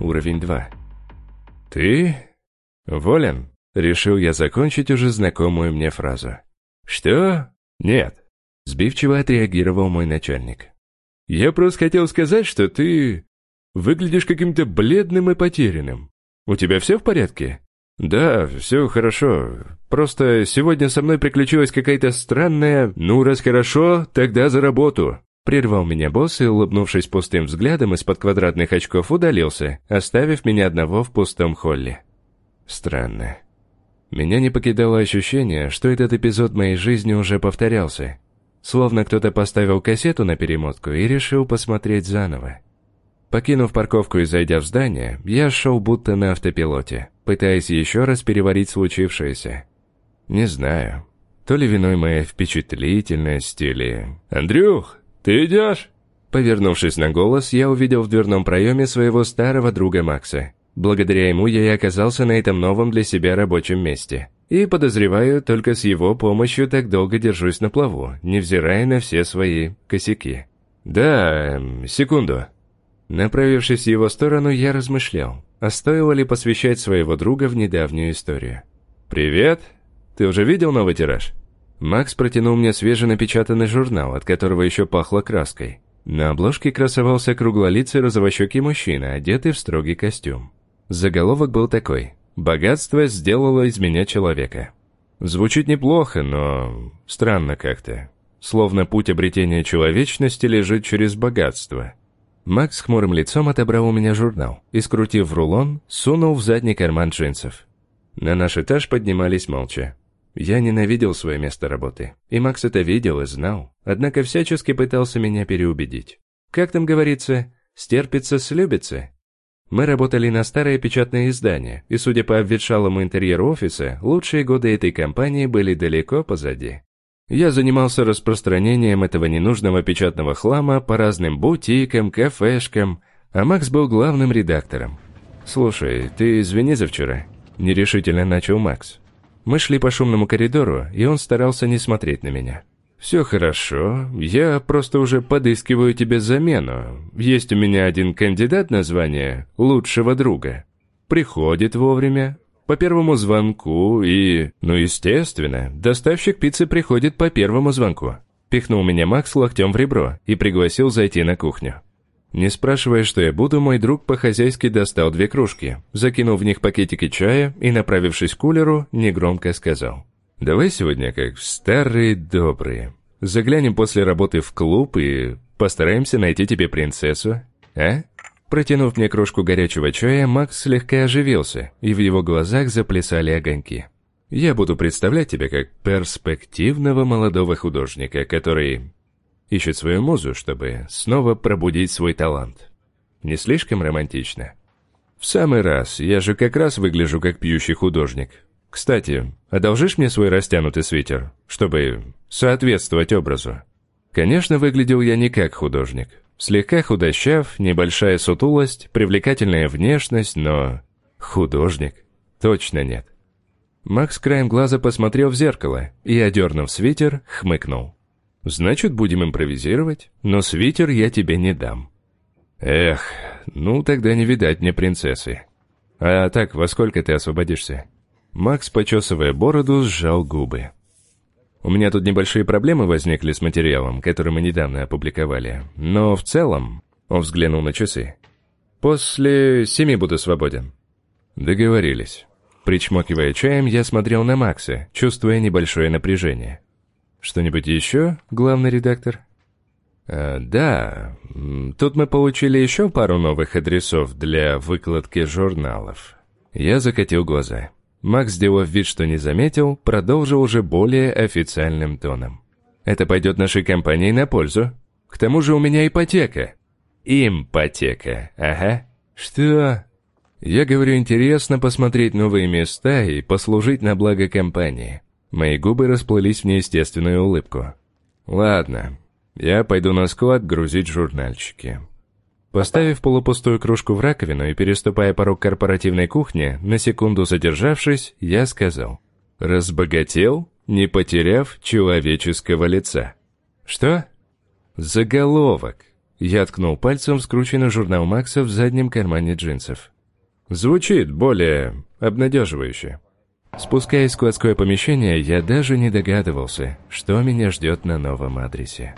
уровень 2. «Ты? Волен?» Решил я закончить уже знакомую мне фразу. «Что? Нет», — сбивчиво отреагировал мой начальник. «Я просто хотел сказать, что ты выглядишь каким-то бледным и потерянным. У тебя все в порядке?» «Да, все хорошо. Просто сегодня со мной приключилась какая-то странная... Ну, раз хорошо, тогда за работу». Прервал меня босс и, улыбнувшись пустым взглядом, из-под квадратных очков удалился, оставив меня одного в пустом холле. Странно. Меня не покидало ощущение, что этот эпизод моей жизни уже повторялся. Словно кто-то поставил кассету на перемотку и решил посмотреть заново. Покинув парковку и зайдя в здание, я шел будто на автопилоте, пытаясь еще раз переварить случившееся. Не знаю, то ли виной моя впечатлительность или... «Андрюх, ты идешь?» Повернувшись на голос, я увидел в дверном проеме своего старого друга Макса. Благодаря ему я и оказался на этом новом для себя рабочем месте. И, подозреваю, только с его помощью так долго держусь на плаву, невзирая на все свои косяки. «Да, эм, секунду». Направившись в его сторону, я размышлял, а стоило ли посвящать своего друга в недавнюю историю. «Привет! Ты уже видел новый тираж?» Макс протянул мне свеженапечатанный журнал, от которого еще пахло краской. На обложке красовался круглолицый розовощекий мужчина, одетый в строгий костюм. Заголовок был такой «Богатство сделало из меня человека». Звучит неплохо, но странно как-то. Словно путь обретения человечности лежит через богатство. Макс с хмурым лицом отобрал у меня журнал и, скрутив в рулон, сунул в задний карман джинсов. На наш этаж поднимались молча. Я ненавидел свое место работы, и Макс это видел и знал, однако всячески пытался меня переубедить. Как там говорится, стерпится, слюбится. Мы работали на старое печатное издание, и, судя по обветшалому интерьеру офиса, лучшие годы этой компании были далеко позади. Я занимался распространением этого ненужного печатного хлама по разным бутикам, кафешкам, а Макс был главным редактором. «Слушай, ты извини за вчера», – нерешительно начал Макс. Мы шли по шумному коридору, и он старался не смотреть на меня. «Все хорошо, я просто уже подыскиваю тебе замену. Есть у меня один кандидат на звание лучшего друга. Приходит вовремя, по первому звонку и... Ну, естественно, доставщик пиццы приходит по первому звонку». Пихнул меня Макс локтем в ребро и пригласил зайти на кухню. Не спрашивая, что я буду, мой друг по-хозяйски достал две кружки, закинул в них пакетики чая и, направившись к кулеру, негромко сказал. Давай сегодня как старые добрые. Заглянем после работы в клуб и постараемся найти тебе принцессу, а?» Протянув мне кружку горячего чая, Макс слегка оживился, и в его глазах заплясали огоньки. «Я буду представлять тебя как перспективного молодого художника, который ищет свою музу, чтобы снова пробудить свой талант. Не слишком романтично?» «В самый раз, я же как раз выгляжу как пьющий художник. Кстати, одолжишь мне свой растянутый свитер, чтобы соответствовать образу? Конечно, выглядел я не как художник. Слегка худощав, небольшая сутулость, привлекательная внешность, но... Художник? Точно нет. Макс краем глаза посмотрел в зеркало и, одернув свитер, хмыкнул. «Значит, будем импровизировать, но свитер я тебе не дам». «Эх, ну тогда не видать мне принцессы. А так, во сколько ты освободишься?» Макс, почесывая бороду, сжал губы. «У меня тут небольшие проблемы возникли с материалом, который мы недавно опубликовали, но в целом...» Он взглянул на часы. «После семи буду свободен». «Договорились». Причмокивая чаем, я смотрел на Макса, чувствуя небольшое напряжение. «Что-нибудь еще, главный редактор?» а, «Да, тут мы получили еще пару новых адресов для выкладки журналов». Я закатил глаза. Макс, сделав вид, что не заметил, продолжил уже более официальным тоном. «Это пойдет нашей компании на пользу. К тому же у меня ипотека». «Импотека, ага». «Что?» «Я говорю, интересно посмотреть новые места и послужить на благо компании». Мои губы расплылись в неестественную улыбку. «Ладно, я пойду на склад грузить журнальчики». Поставив полупустую кружку в раковину и переступая порог корпоративной кухни, на секунду задержавшись, я сказал «Разбогател, не потеряв человеческого лица». «Что?» «Заголовок. Я ткнул пальцем в скрученный журнал Макса в заднем кармане джинсов. Звучит более обнадеживающе. Спускаясь в складское помещение, я даже не догадывался, что меня ждет на новом адресе.